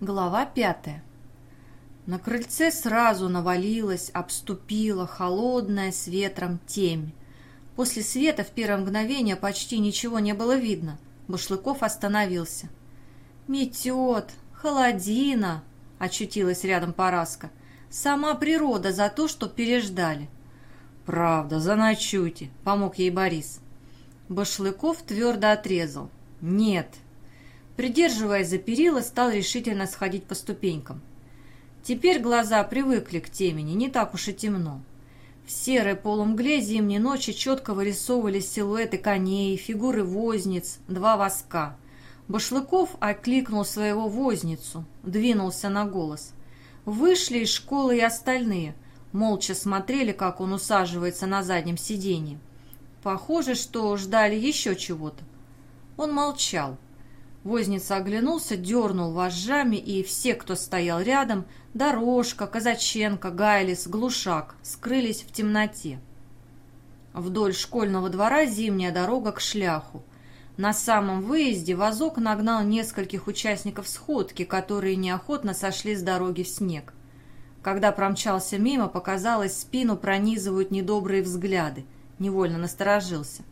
Глава пятая. На крыльце сразу навалилась, обступила холодная с ветром темь. После света в первое мгновение почти ничего не было видно. Башлыков остановился. «Метет! Холодина!» — очутилась рядом Параска. «Сама природа за то, что переждали». «Правда, заночуйте», — помог ей Борис. Башлыков твердо отрезал. «Нет, Придерживаясь за перила, стал решительно сходить по ступенькам. Теперь глаза привыкли к темени, не так уж и темно. В серой полумгле зимней ночи четко вырисовывались силуэты коней, фигуры возниц, два воска. Башлыков окликнул своего возницу, двинулся на голос. Вышли из школы и остальные, молча смотрели, как он усаживается на заднем сиденье. Похоже, что ждали еще чего-то. Он молчал. Возница оглянулся, дернул вожжами, и все, кто стоял рядом, Дорожка, Казаченко, Гайлис, Глушак, скрылись в темноте. Вдоль школьного двора зимняя дорога к шляху. На самом выезде вазок нагнал нескольких участников сходки, которые неохотно сошли с дороги в снег. Когда промчался мимо, показалось, спину пронизывают недобрые взгляды. Невольно насторожился.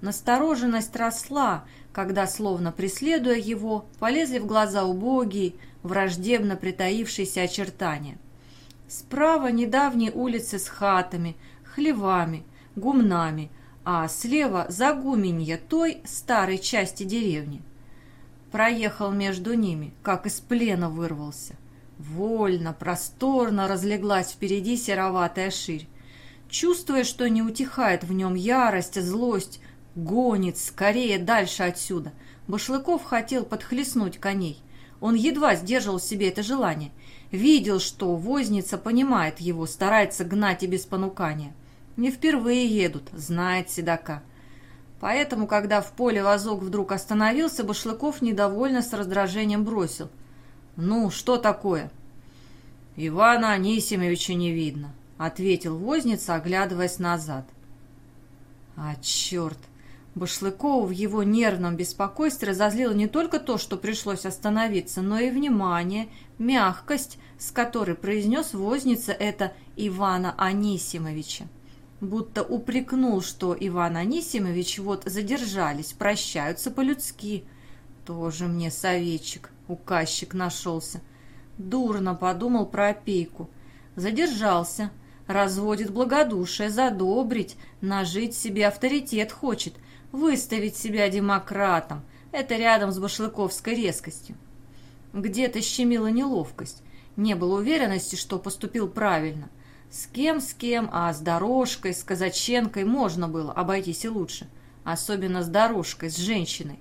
Настороженность росла, когда, словно преследуя его, полезли в глаза убогие, враждебно притаившиеся очертания. Справа недавние улицы с хатами, хлевами, гумнами, а слева загуменье той старой части деревни. Проехал между ними, как из плена вырвался. Вольно, просторно разлеглась впереди сероватая ширь. Чувствуя, что не утихает в нем ярость, злость, Гонит скорее дальше отсюда. Башлыков хотел подхлестнуть коней. Он едва сдерживал себе это желание. Видел, что возница понимает его, старается гнать и без понукания. Не впервые едут, знает седока. Поэтому, когда в поле вазок вдруг остановился, Башлыков недовольно с раздражением бросил. «Ну, что такое?» «Ивана Анисимовича не видно», — ответил возница, оглядываясь назад. «А, черт! Башлыкова в его нервном беспокойстве разозлило не только то, что пришлось остановиться, но и внимание, мягкость, с которой произнес возница это Ивана Анисимовича. Будто упрекнул, что Иван Анисимович вот задержались, прощаются по-людски. Тоже мне советчик, указчик нашелся. Дурно подумал про опейку. Задержался, разводит благодушие, задобрить, нажить себе авторитет хочет – выставить себя демократом. Это рядом с башлыковской резкостью. Где-то щемила неловкость. Не было уверенности, что поступил правильно. С кем, с кем, а с дорожкой, с казаченкой можно было обойтись и лучше. Особенно с дорожкой, с женщиной.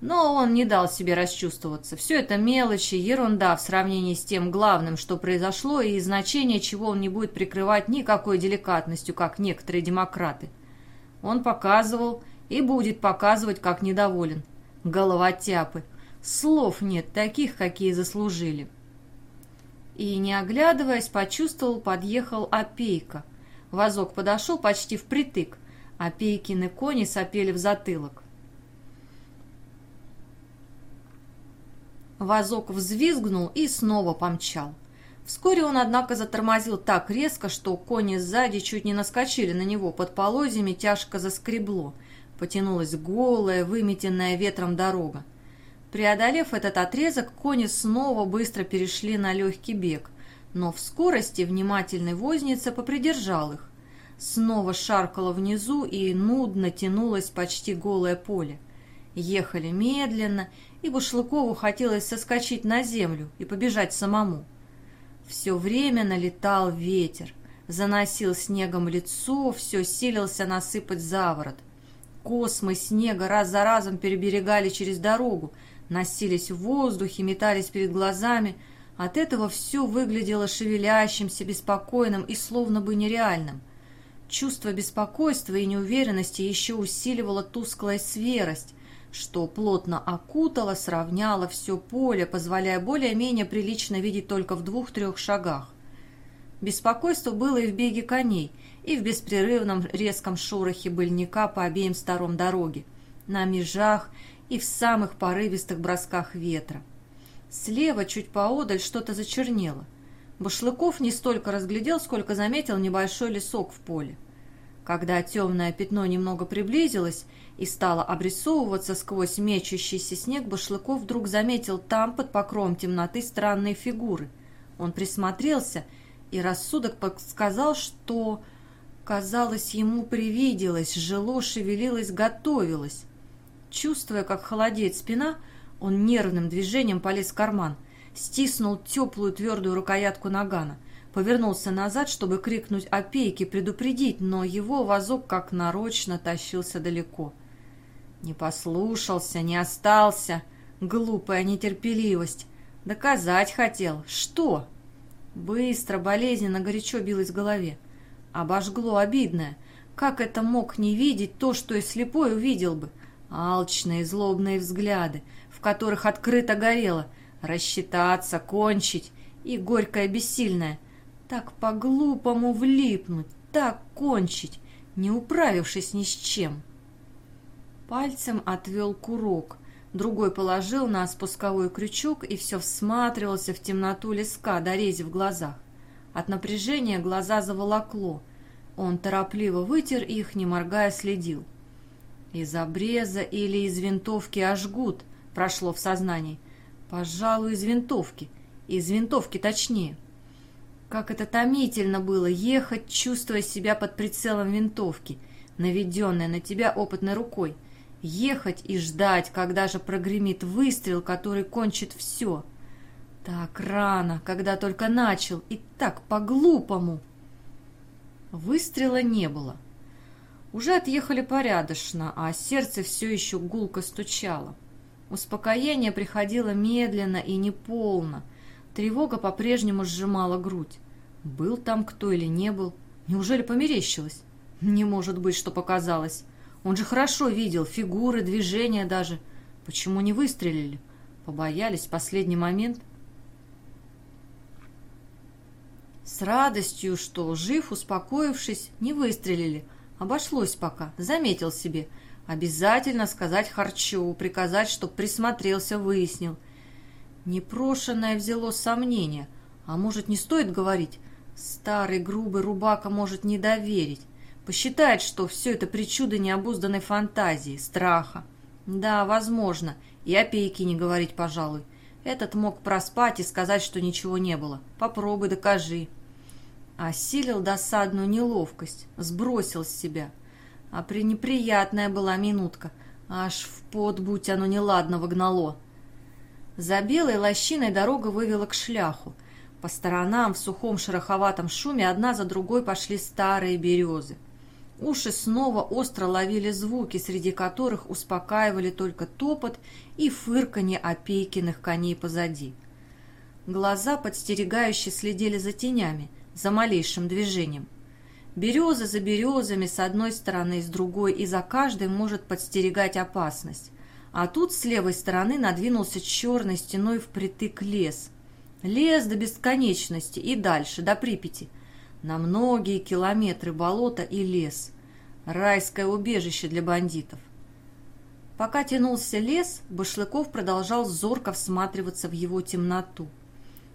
Но он не дал себе расчувствоваться. Все это мелочи, ерунда в сравнении с тем главным, что произошло, и значение чего он не будет прикрывать никакой деликатностью, как некоторые демократы. Он показывал, и будет показывать, как недоволен. Головотяпы. Слов нет таких, какие заслужили. И, не оглядываясь, почувствовал, подъехал опейка. Возок подошел почти впритык. Опейкины кони сопели в затылок. Возок взвизгнул и снова помчал. Вскоре он, однако, затормозил так резко, что кони сзади чуть не наскочили на него, под полозьями тяжко заскребло – потянулась голая, выметенная ветром дорога. Преодолев этот отрезок, кони снова быстро перешли на легкий бег, но в скорости внимательный возница попридержал их. Снова шаркало внизу и нудно тянулось почти голое поле. Ехали медленно, и Башлыкову хотелось соскочить на землю и побежать самому. Все время налетал ветер, заносил снегом лицо, все силился насыпать заворот – Космы снега раз за разом переберегали через дорогу, носились в воздухе, метались перед глазами. От этого все выглядело шевелящимся, беспокойным и словно бы нереальным. Чувство беспокойства и неуверенности еще усиливало тусклая сверость, что плотно окутало, сравняло все поле, позволяя более-менее прилично видеть только в двух-трех шагах. Беспокойство было и в беге коней, и в беспрерывном резком шорохе быльника по обеим сторонам дороги, на межах и в самых порывистых бросках ветра. Слева, чуть поодаль, что-то зачернело. Башлыков не столько разглядел, сколько заметил небольшой лесок в поле. Когда темное пятно немного приблизилось и стало обрисовываться сквозь мечущийся снег, Башлыков вдруг заметил там, под покровом темноты, странные фигуры. Он присмотрелся, и рассудок подсказал, что, казалось, ему привиделось, жило, шевелилось, готовилось. Чувствуя, как холодеет спина, он нервным движением полез в карман, стиснул теплую твердую рукоятку нагана, повернулся назад, чтобы крикнуть о пейке, предупредить, но его вазок как нарочно тащился далеко. Не послушался, не остался. Глупая нетерпеливость. Доказать хотел. Что? Быстро, болезненно, горячо билось в голове. Обожгло обидное. Как это мог не видеть то, что и слепой увидел бы? Алчные, злобные взгляды, в которых открыто горело. Рассчитаться, кончить. И горькое бессильное. Так по-глупому влипнуть, так кончить, не управившись ни с чем. Пальцем отвел курок, другой положил на спусковой крючок и все всматривался в темноту леска, дорезив в глазах. От напряжения глаза заволокло. Он торопливо вытер их, не моргая, следил. Из обреза или из винтовки ожгут, прошло в сознании. Пожалуй, из винтовки. Из винтовки точнее. Как это томительно было ехать, чувствуя себя под прицелом винтовки, наведенной на тебя опытной рукой. Ехать и ждать, когда же прогремит выстрел, который кончит все. Так рано, когда только начал, и так по-глупому. Выстрела не было. Уже отъехали порядочно, а сердце все еще гулко стучало. Успокоение приходило медленно и неполно. Тревога по-прежнему сжимала грудь. Был там кто или не был? Неужели померещилось? Не может быть, что показалось. Он же хорошо видел фигуры, движения даже. Почему не выстрелили? Побоялись в последний момент? С радостью, что жив, успокоившись, не выстрелили – Обошлось пока, заметил себе. Обязательно сказать Харчеву, приказать, чтоб присмотрелся, выяснил. Непрошенное взяло сомнение. А может, не стоит говорить? Старый грубый рубака может не доверить. Посчитает, что все это причуды необузданной фантазии, страха. Да, возможно. И о пейке не говорить, пожалуй. Этот мог проспать и сказать, что ничего не было. Попробуй, докажи. Осилил досадную неловкость, сбросил с себя. А пренеприятная была минутка, аж в пот, будь оно неладно, вогнало. За белой лощиной дорога вывела к шляху. По сторонам в сухом шероховатом шуме одна за другой пошли старые березы. Уши снова остро ловили звуки, среди которых успокаивали только топот и фырканье опейкиных коней позади. Глаза подстерегающе следили за тенями – за малейшим движением. Береза за березами с одной стороны и с другой, и за каждой может подстерегать опасность. А тут с левой стороны надвинулся черной стеной впритык лес. Лес до бесконечности и дальше, до Припяти. На многие километры болота и лес. Райское убежище для бандитов. Пока тянулся лес, Башлыков продолжал зорко всматриваться в его темноту.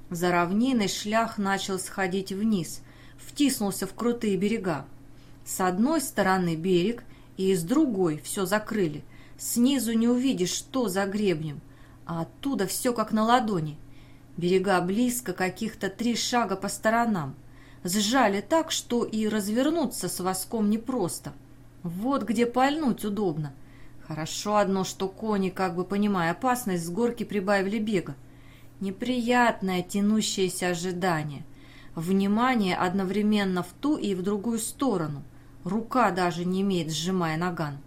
За равниной шлях начал сходить вниз, втиснулся в крутые берега. С одной стороны берег, и с другой все закрыли. Снизу не увидишь, что за гребнем, а оттуда все как на ладони. Берега близко, каких-то три шага по сторонам. Сжали так, что и развернуться с воском непросто. Вот где пальнуть удобно. Хорошо одно, что кони, как бы понимая опасность, с горки прибавили бега. Неприятное тянущееся ожидание. Внимание одновременно в ту и в другую сторону. Рука даже не имеет, сжимая наган.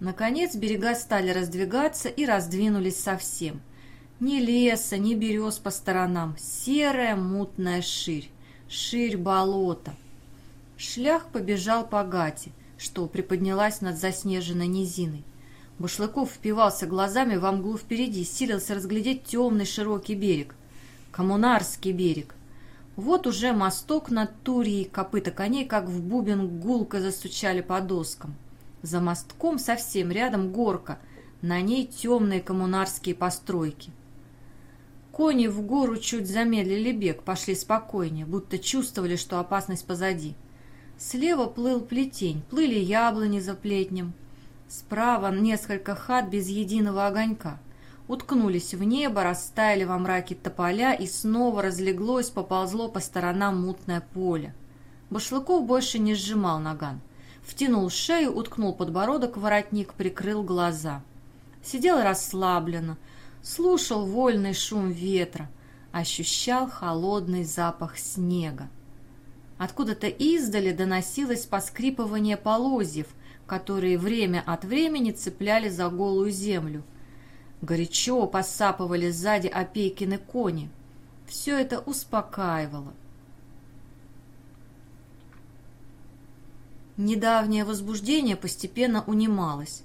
Наконец берега стали раздвигаться и раздвинулись совсем. Ни леса, ни берез по сторонам. Серая мутная ширь. Ширь болота. Шлях побежал по гате, что приподнялась над заснеженной низиной. Башлыков впивался глазами во мглу впереди, силился разглядеть темный широкий берег. Коммунарский берег. Вот уже мосток над Турией, копыта коней, как в бубен гулко застучали по доскам. За мостком совсем рядом горка, на ней темные коммунарские постройки. Кони в гору чуть замедлили бег, пошли спокойнее, будто чувствовали, что опасность позади. Слева плыл плетень, плыли яблони за плетнем. Справа несколько хат без единого огонька. Уткнулись в небо, растаяли во мраке тополя, и снова разлеглось, поползло по сторонам мутное поле. Башлыков больше не сжимал наган. Втянул шею, уткнул подбородок в воротник, прикрыл глаза. Сидел расслабленно, слушал вольный шум ветра, ощущал холодный запах снега. Откуда-то издали доносилось поскрипывание полозьев, которые время от времени цепляли за голую землю. Горячо посапывали сзади опейкины кони. Все это успокаивало. Недавнее возбуждение постепенно унималось.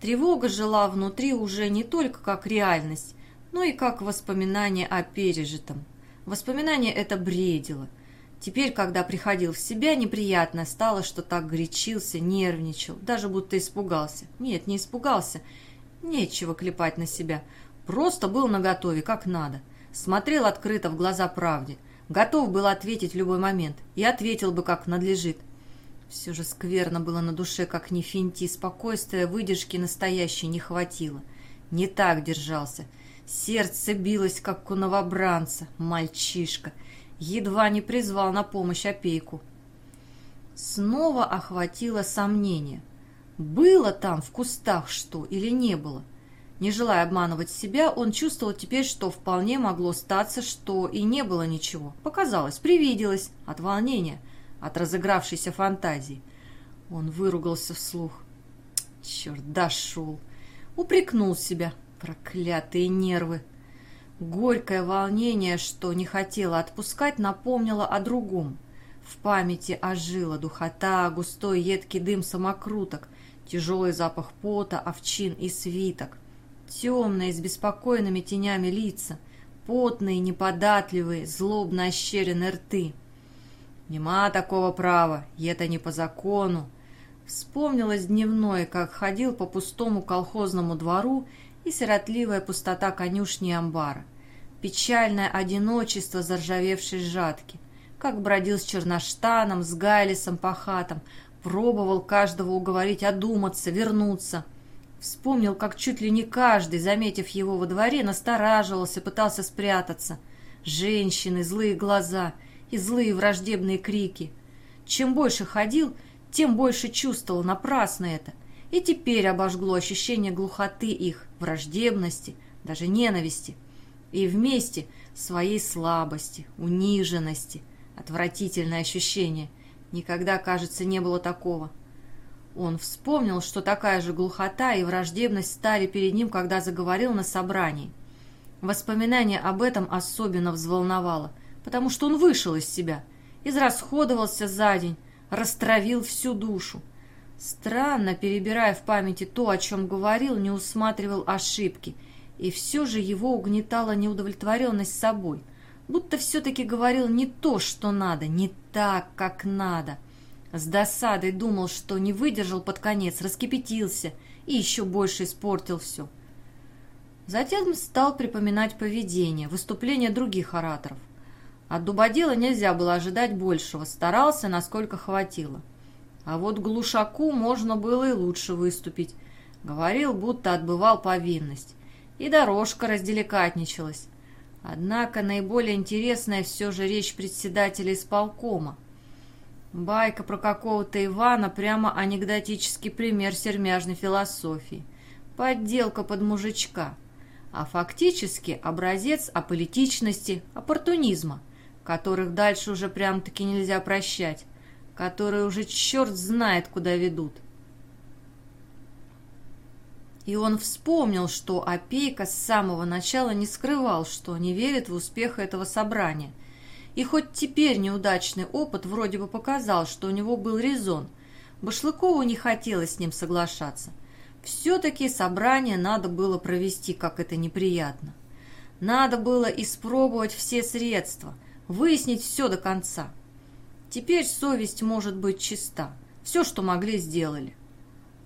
Тревога жила внутри уже не только как реальность, но и как воспоминание о пережитом. Воспоминание это бредило – Теперь, когда приходил в себя, неприятно стало, что так горячился, нервничал, даже будто испугался. Нет, не испугался. Нечего клепать на себя. Просто был наготове, как надо. Смотрел открыто в глаза правде. Готов был ответить в любой момент. И ответил бы, как надлежит. Все же скверно было на душе, как ни финти, спокойствия, выдержки настоящей не хватило. Не так держался. Сердце билось, как у новобранца, мальчишка — едва не призвал на помощь опейку. Снова охватило сомнение. Было там в кустах что или не было? Не желая обманывать себя, он чувствовал теперь, что вполне могло статься, что и не было ничего. Показалось, привиделось от волнения, от разыгравшейся фантазии. Он выругался вслух. Черт, дошел. Упрекнул себя. Проклятые нервы. Горькое волнение, что не хотела отпускать, напомнило о другом. В памяти ожила духота, густой едкий дым самокруток, тяжелый запах пота, овчин и свиток. Темные, с беспокойными тенями лица, потные, неподатливые, злобно ощеренные рты. Нема такого права, и это не по закону. Вспомнилось дневное, как ходил по пустому колхозному двору и сиротливая пустота конюшни и амбара, печальное одиночество заржавевшей жатки, как бродил с черноштаном, с гайлисом по хатам, пробовал каждого уговорить одуматься, вернуться. Вспомнил, как чуть ли не каждый, заметив его во дворе, настораживался, пытался спрятаться. Женщины, злые глаза и злые враждебные крики. Чем больше ходил, тем больше чувствовал, напрасно это. И теперь обожгло ощущение глухоты их, враждебности, даже ненависти. И вместе своей слабости, униженности, отвратительное ощущение. Никогда, кажется, не было такого. Он вспомнил, что такая же глухота и враждебность стали перед ним, когда заговорил на собрании. Воспоминание об этом особенно взволновало, потому что он вышел из себя, израсходовался за день, растравил всю душу. Странно, перебирая в памяти то, о чем говорил, не усматривал ошибки, и все же его угнетала неудовлетворенность собой, будто все-таки говорил не то, что надо, не так, как надо. С досадой думал, что не выдержал под конец, раскипятился и еще больше испортил все. Затем стал припоминать поведение, выступления других ораторов. От Дубодела нельзя было ожидать большего, старался, насколько хватило. А вот глушаку можно было и лучше выступить. Говорил, будто отбывал повинность. И дорожка разделикатничалась. Однако наиболее интересная все же речь председателя исполкома. Байка про какого-то Ивана прямо анекдотический пример сермяжной философии. Подделка под мужичка. А фактически образец аполитичности, оппортунизма, которых дальше уже прям-таки нельзя прощать которые уже черт знает, куда ведут. И он вспомнил, что Опейка с самого начала не скрывал, что не верит в успех этого собрания. И хоть теперь неудачный опыт вроде бы показал, что у него был резон, Башлыкову не хотелось с ним соглашаться. Все-таки собрание надо было провести, как это неприятно. Надо было испробовать все средства, выяснить все до конца. Теперь совесть может быть чиста. Все, что могли, сделали.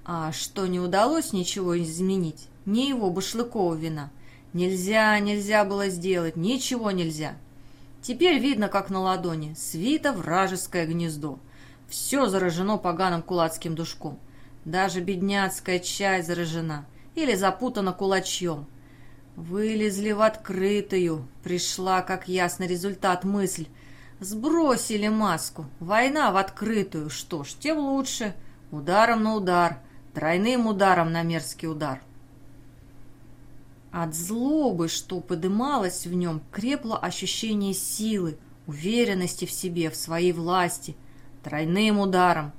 А что не удалось ничего изменить, не его Башлыкова вина. Нельзя, нельзя было сделать, ничего нельзя. Теперь видно, как на ладони, свито вражеское гнездо. Все заражено поганым кулацким душком. Даже бедняцкая чай заражена или запутана кулачьем. Вылезли в открытую. Пришла, как ясный результат, мысль. Сбросили маску. Война в открытую. Что ж, тем лучше. Ударом на удар. Тройным ударом на мерзкий удар. От злобы, что подымалось в нем, крепло ощущение силы, уверенности в себе, в своей власти. Тройным ударом.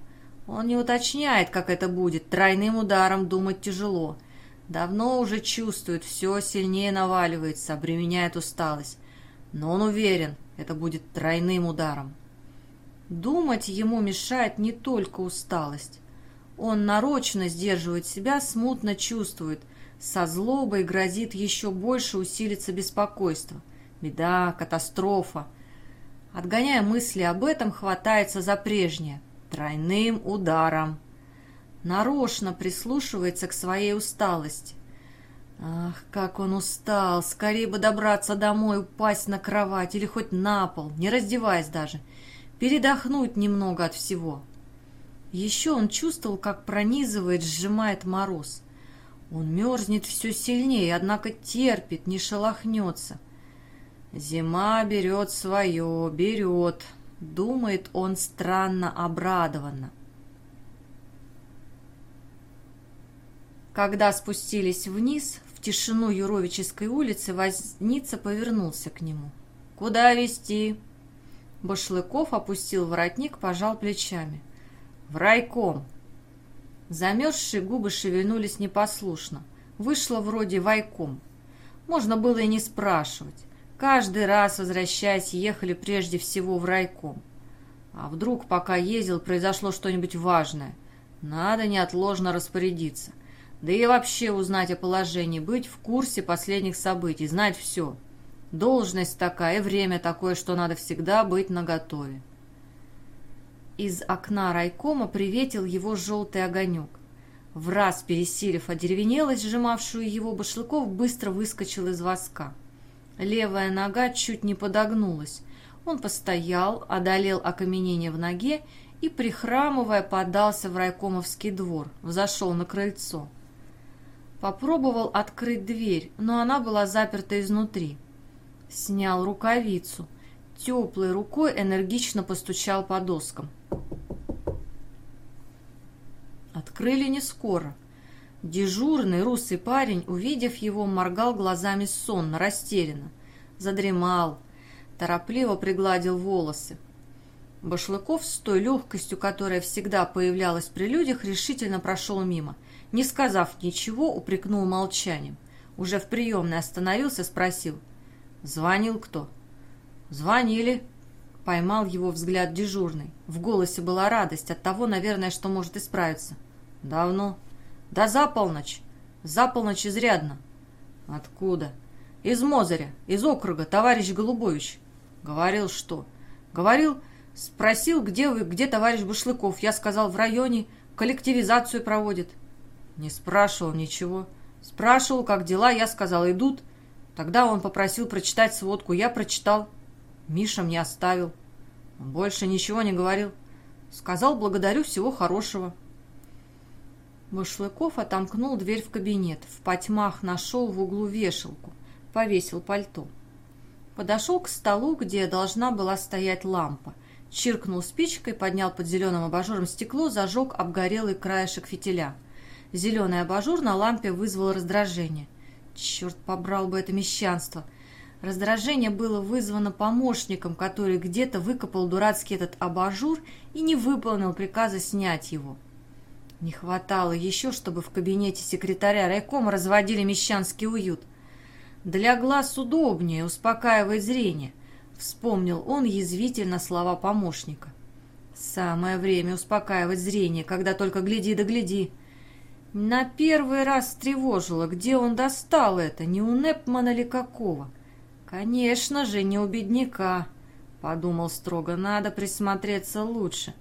Он не уточняет, как это будет. Тройным ударом думать тяжело. Давно уже чувствует, все сильнее наваливается, обременяет усталость. Но он уверен, это будет тройным ударом. Думать ему мешает не только усталость. Он нарочно сдерживает себя, смутно чувствует. Со злобой грозит еще больше усилиться беспокойство. Беда, катастрофа. Отгоняя мысли об этом, хватается за прежнее. Тройным ударом нарочно прислушивается к своей усталости. Ах, как он устал! Скорее бы добраться домой, упасть на кровать или хоть на пол, не раздеваясь даже, передохнуть немного от всего. Еще он чувствовал, как пронизывает, сжимает мороз. Он мерзнет все сильнее, однако терпит, не шелохнется. Зима берет свое, берет, думает он странно обрадованно. Когда спустились вниз, в тишину Юровической улицы, возница повернулся к нему. «Куда везти?» Башлыков опустил воротник, пожал плечами. «В райком». Замерзшие губы шевельнулись непослушно. Вышло вроде «вайком». Можно было и не спрашивать. Каждый раз, возвращаясь, ехали прежде всего в райком. А вдруг, пока ездил, произошло что-нибудь важное? Надо неотложно распорядиться – да и вообще узнать о положении, быть в курсе последних событий, знать все. Должность такая, время такое, что надо всегда быть наготове. Из окна райкома приветил его желтый огонек. В раз пересилив одеревенелость, сжимавшую его, Башлыков быстро выскочил из воска. Левая нога чуть не подогнулась. Он постоял, одолел окаменение в ноге и, прихрамывая, подался в райкомовский двор, взошел на крыльцо. Попробовал открыть дверь, но она была заперта изнутри. Снял рукавицу. Теплой рукой энергично постучал по доскам. Открыли не скоро. Дежурный русый парень, увидев его, моргал глазами сонно, растерянно. Задремал. Торопливо пригладил волосы. Башлыков с той легкостью, которая всегда появлялась при людях, решительно прошел мимо. Не сказав ничего, упрекнул молчанием. Уже в приемной остановился, спросил. «Звонил кто?» «Звонили», — поймал его взгляд дежурный. В голосе была радость от того, наверное, что может исправиться. «Давно?» «Да за полночь. За полночь изрядно». «Откуда?» «Из Мозыря, из округа, товарищ Голубович». «Говорил, что?» «Говорил, спросил, где вы, где товарищ Башлыков. Я сказал, в районе, коллективизацию проводит». Не спрашивал ничего. Спрашивал, как дела, я сказал, идут. Тогда он попросил прочитать сводку, я прочитал. Миша мне оставил. больше ничего не говорил. Сказал, благодарю, всего хорошего. Башлыков отомкнул дверь в кабинет. В потьмах нашел в углу вешалку. Повесил пальто. Подошел к столу, где должна была стоять лампа. Чиркнул спичкой, поднял под зеленым абажуром стекло, зажег обгорелый краешек фитиля. Зеленый абажур на лампе вызвал раздражение. Черт побрал бы это мещанство. Раздражение было вызвано помощником, который где-то выкопал дурацкий этот абажур и не выполнил приказа снять его. Не хватало еще, чтобы в кабинете секретаря райкома разводили мещанский уют. Для глаз удобнее, успокаивает зрение, вспомнил он язвительно слова помощника. Самое время успокаивать зрение, когда только гляди да гляди. На первый раз встревожило, где он достал это, не у Непмана ли какого. Конечно же, не у бедняка, подумал строго, надо присмотреться лучше.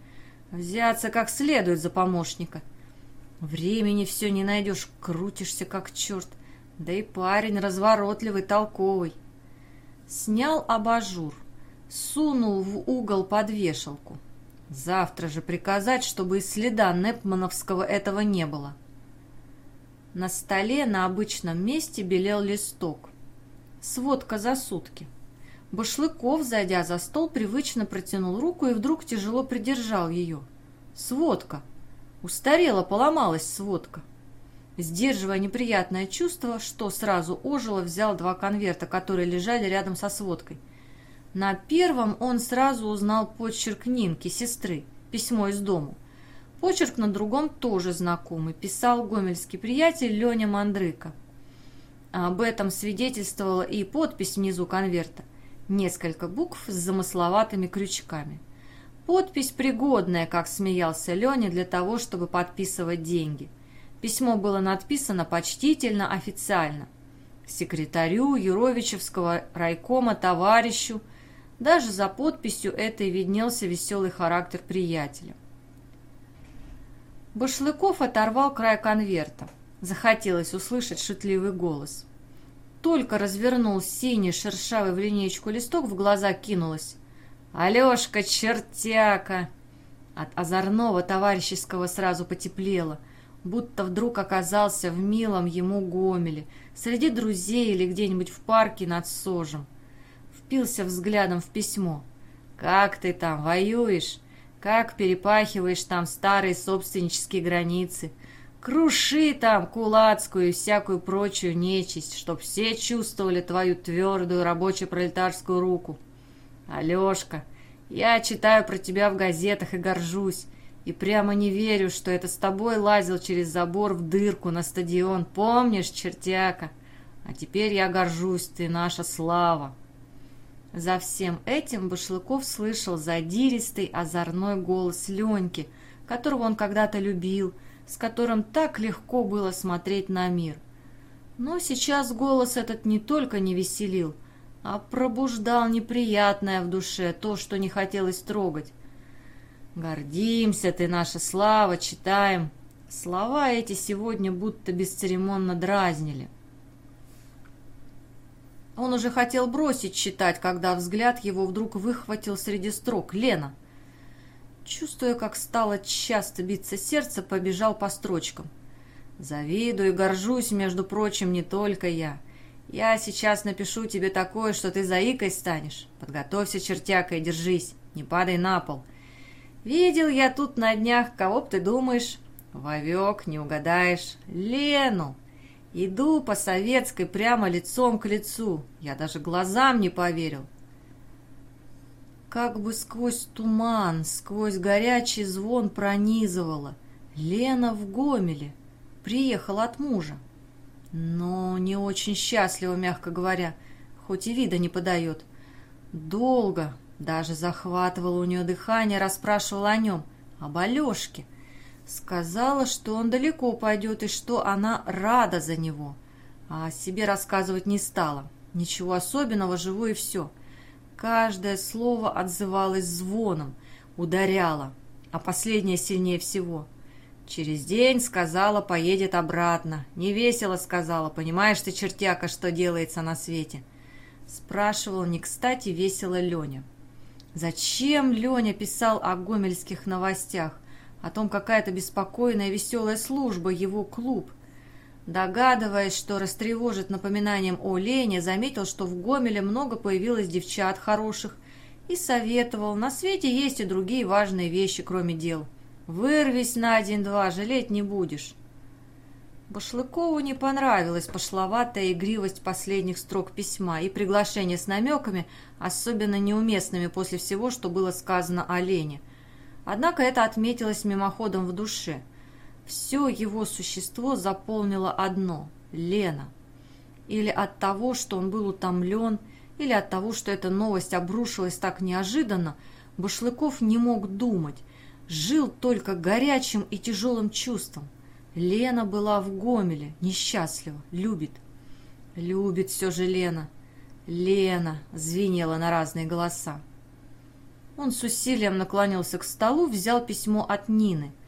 Взяться как следует за помощника. Времени все не найдешь, крутишься как черт. Да и парень разворотливый, толковый. Снял абажур, сунул в угол под вешалку. Завтра же приказать, чтобы и следа Непмановского этого не было. На столе на обычном месте белел листок. Сводка за сутки. Башлыков, зайдя за стол, привычно протянул руку и вдруг тяжело придержал ее. Сводка. Устарела, поломалась сводка. Сдерживая неприятное чувство, что сразу ожило, взял два конверта, которые лежали рядом со сводкой. На первом он сразу узнал почерк Нинки, сестры, письмо из дому. Почерк на другом тоже знакомый, писал гомельский приятель Леня Мандрыка. Об этом свидетельствовала и подпись внизу конверта. Несколько букв с замысловатыми крючками. Подпись пригодная, как смеялся Леня, для того, чтобы подписывать деньги. Письмо было надписано почтительно, официально. Секретарю Юровичевского райкома товарищу. Даже за подписью этой виднелся веселый характер приятеля. Башлыков оторвал край конверта. Захотелось услышать шутливый голос только развернул синий шершавый в линеечку листок, в глаза кинулось. «Алешка, чертяка!» От озорного товарищеского сразу потеплело, будто вдруг оказался в милом ему Гомеле, среди друзей или где-нибудь в парке над Сожем. Впился взглядом в письмо. «Как ты там, воюешь? Как перепахиваешь там старые собственнические границы?» Круши там кулацкую и всякую прочую нечисть, чтоб все чувствовали твою твердую рабоче-пролетарскую руку. Алешка, я читаю про тебя в газетах и горжусь, и прямо не верю, что это с тобой лазил через забор в дырку на стадион, помнишь, чертяка? А теперь я горжусь, ты наша слава. За всем этим Башлыков слышал задиристый, озорной голос Леньки, которого он когда-то любил, с которым так легко было смотреть на мир. Но сейчас голос этот не только не веселил, а пробуждал неприятное в душе, то, что не хотелось трогать. «Гордимся ты, наша слава, читаем». Слова эти сегодня будто бесцеремонно дразнили. Он уже хотел бросить читать, когда взгляд его вдруг выхватил среди строк. «Лена!» Чувствуя, как стало часто биться сердце, побежал по строчкам. «Завидую и горжусь, между прочим, не только я. Я сейчас напишу тебе такое, что ты заикой станешь. Подготовься, чертяка, и держись, не падай на пол. Видел я тут на днях, кого б ты думаешь? Вовек, не угадаешь. Лену!» Иду по советской прямо лицом к лицу. Я даже глазам не поверил как бы сквозь туман, сквозь горячий звон пронизывала. Лена в Гомеле. Приехала от мужа. Но не очень счастлива, мягко говоря, хоть и вида не подает. Долго, даже захватывала у нее дыхание, расспрашивала о нем, об Алешке. Сказала, что он далеко пойдет и что она рада за него. А себе рассказывать не стала. Ничего особенного, живу и все. — Каждое слово отзывалось звоном, ударяло, а последнее сильнее всего. Через день сказала, поедет обратно. Не весело сказала, понимаешь ты, чертяка, что делается на свете? Спрашивал не кстати весело Леня. Зачем Леня писал о гомельских новостях? О том, какая-то беспокойная веселая служба, его клуб – Догадываясь, что растревожит напоминанием о Лене, заметил, что в Гомеле много появилось девчат хороших, и советовал, на свете есть и другие важные вещи, кроме дел. Вырвись на день-два, жалеть не будешь. Башлыкову не понравилась пошловатая игривость последних строк письма и приглашение с намеками, особенно неуместными после всего, что было сказано о Лене. Однако это отметилось мимоходом в душе – все его существо заполнило одно — Лена. Или от того, что он был утомлен, или от того, что эта новость обрушилась так неожиданно, Башлыков не мог думать, жил только горячим и тяжелым чувством. Лена была в Гомеле, несчастлива, любит. Любит все же Лена. Лена звенела на разные голоса. Он с усилием наклонился к столу, взял письмо от Нины –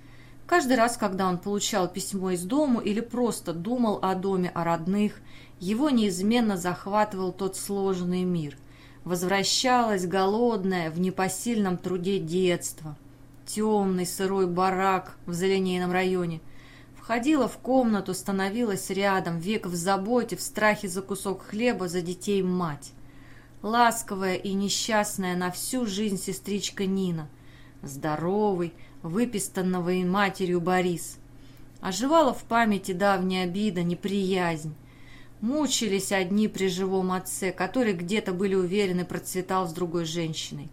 Каждый раз, когда он получал письмо из дому или просто думал о доме, о родных, его неизменно захватывал тот сложный мир. Возвращалось голодное в непосильном труде детство. Темный сырой барак в зеленейном районе. Входила в комнату, становилась рядом, век в заботе, в страхе за кусок хлеба, за детей мать. Ласковая и несчастная на всю жизнь сестричка Нина. Здоровый, выпистанного и матерью Борис. Оживала в памяти давняя обида, неприязнь. Мучились одни при живом отце, который где-то были уверены процветал с другой женщиной.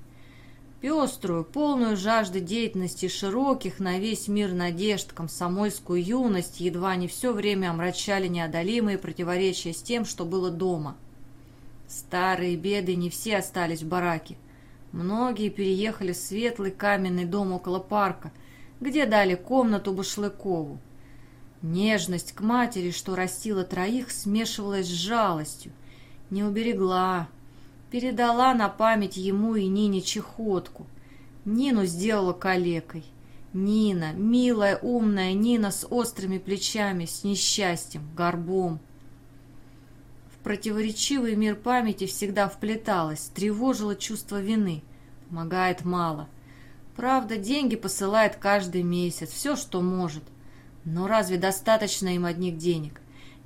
Пеструю, полную жажды деятельности широких на весь мир надежд, комсомольскую юность едва не все время омрачали неодолимые противоречия с тем, что было дома. Старые беды не все остались в бараке. Многие переехали в светлый каменный дом около парка, где дали комнату Башлыкову. Нежность к матери, что растила троих, смешивалась с жалостью. Не уберегла. Передала на память ему и Нине чехотку. Нину сделала калекой. Нина, милая, умная Нина с острыми плечами, с несчастьем, горбом. Противоречивый мир памяти всегда вплеталась, тревожило чувство вины. Помогает мало. Правда, деньги посылает каждый месяц, все, что может. Но разве достаточно им одних денег?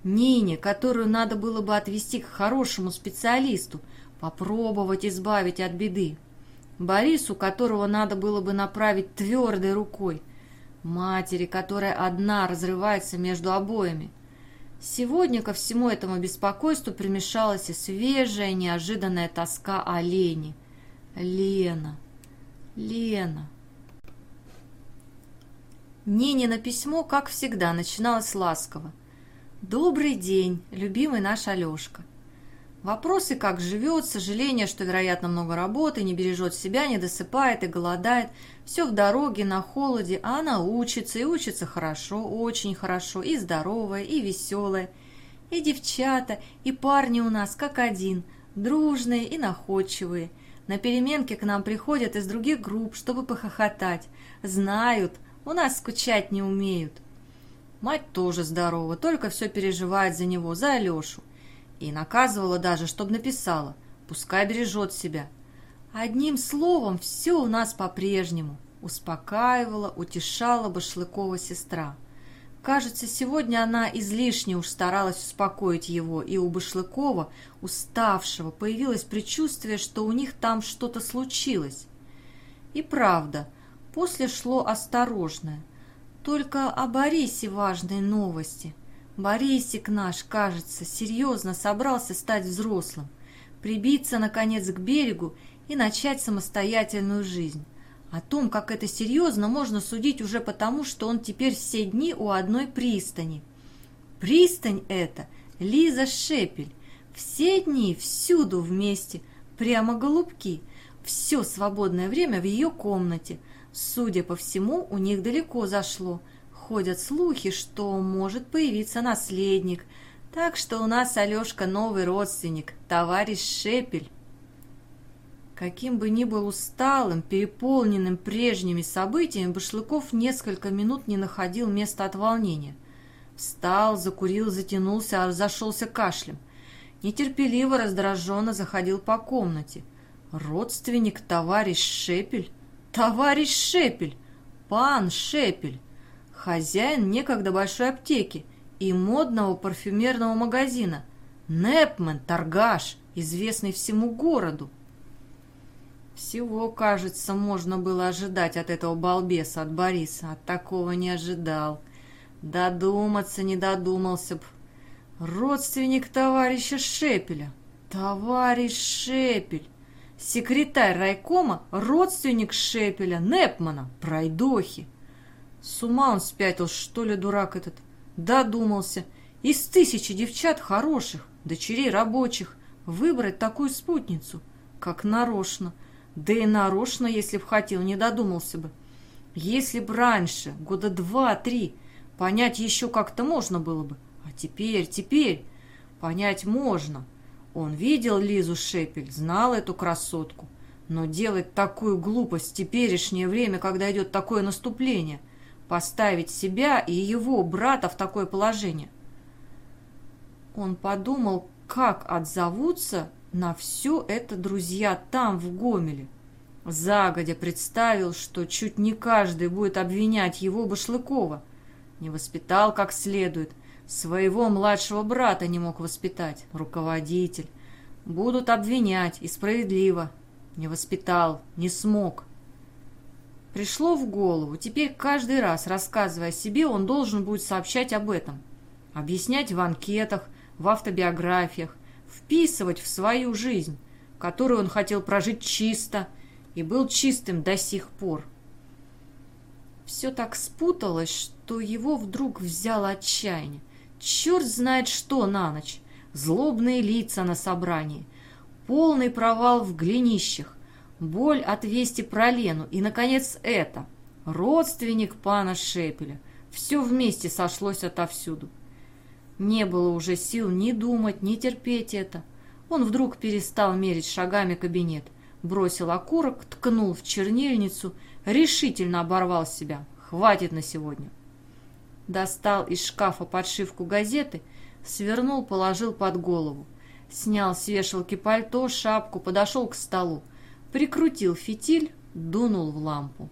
Нине, которую надо было бы отвести к хорошему специалисту, попробовать избавить от беды. Борису, которого надо было бы направить твердой рукой. Матери, которая одна разрывается между обоими. Сегодня ко всему этому беспокойству примешалась и свежая, неожиданная тоска о Лене. Лена, Лена. Нинина письмо, как всегда, начиналось ласково. «Добрый день, любимый наш Алешка». Вопросы, как живет, сожаление, что, вероятно, много работы, не бережет себя, не досыпает и голодает. Все в дороге, на холоде, а она учится, и учится хорошо, очень хорошо, и здоровая, и веселая. И девчата, и парни у нас как один, дружные и находчивые. На переменке к нам приходят из других групп, чтобы похохотать. Знают, у нас скучать не умеют. Мать тоже здорова, только все переживает за него, за Алешу. И наказывала даже, чтобы написала. Пускай бережет себя. Одним словом, все у нас по-прежнему. Успокаивала, утешала Башлыкова сестра. Кажется, сегодня она излишне уж старалась успокоить его, и у Башлыкова, уставшего, появилось предчувствие, что у них там что-то случилось. И правда, после шло осторожное. Только о Борисе важные новости. Борисик наш, кажется, серьезно собрался стать взрослым, прибиться, наконец, к берегу и начать самостоятельную жизнь. О том, как это серьезно, можно судить уже потому, что он теперь все дни у одной пристани. Пристань эта Лиза Шепель. Все дни, всюду вместе, прямо голубки. Все свободное время в ее комнате. Судя по всему, у них далеко зашло. Ходят слухи, что может появиться наследник. Так что у нас Алешка новый родственник, товарищ Шепель. Каким бы ни был усталым, переполненным прежними событиями, Башлыков несколько минут не находил места от волнения. Встал, закурил, затянулся, а зашелся кашлем. Нетерпеливо, раздраженно заходил по комнате. Родственник товарищ Шепель? Товарищ Шепель! Пан Шепель! Хозяин некогда большой аптеки и модного парфюмерного магазина. Непмен, торгаш, известный всему городу. Всего, кажется, можно было ожидать от этого балбеса, от Бориса. От такого не ожидал. Додуматься не додумался б. Родственник товарища Шепеля. Товарищ Шепель. Секретарь райкома, родственник Шепеля, Непмана, пройдохи. С ума он спятил, что ли, дурак этот. Додумался. Из тысячи девчат хороших, дочерей рабочих, выбрать такую спутницу, как нарочно — да и нарочно, если б хотел, не додумался бы. Если б раньше, года два-три, понять еще как-то можно было бы. А теперь, теперь понять можно. Он видел Лизу Шепель, знал эту красотку. Но делать такую глупость в теперешнее время, когда идет такое наступление, поставить себя и его брата в такое положение. Он подумал, как отзовутся на все это друзья там, в Гомеле. Загодя представил, что чуть не каждый будет обвинять его Башлыкова. Не воспитал как следует, своего младшего брата не мог воспитать, руководитель. Будут обвинять, и справедливо. Не воспитал, не смог. Пришло в голову, теперь каждый раз, рассказывая о себе, он должен будет сообщать об этом. Объяснять в анкетах, в автобиографиях, вписывать в свою жизнь, которую он хотел прожить чисто и был чистым до сих пор. Все так спуталось, что его вдруг взяло отчаяние. Черт знает что на ночь. Злобные лица на собрании. Полный провал в глинищах. Боль от вести про Лену. И, наконец, это. Родственник пана Шепеля. Все вместе сошлось отовсюду. Не было уже сил ни думать, ни терпеть это. Он вдруг перестал мерить шагами кабинет, бросил окурок, ткнул в чернильницу, решительно оборвал себя. Хватит на сегодня. Достал из шкафа подшивку газеты, свернул, положил под голову. Снял с вешалки пальто, шапку, подошел к столу, прикрутил фитиль, дунул в лампу.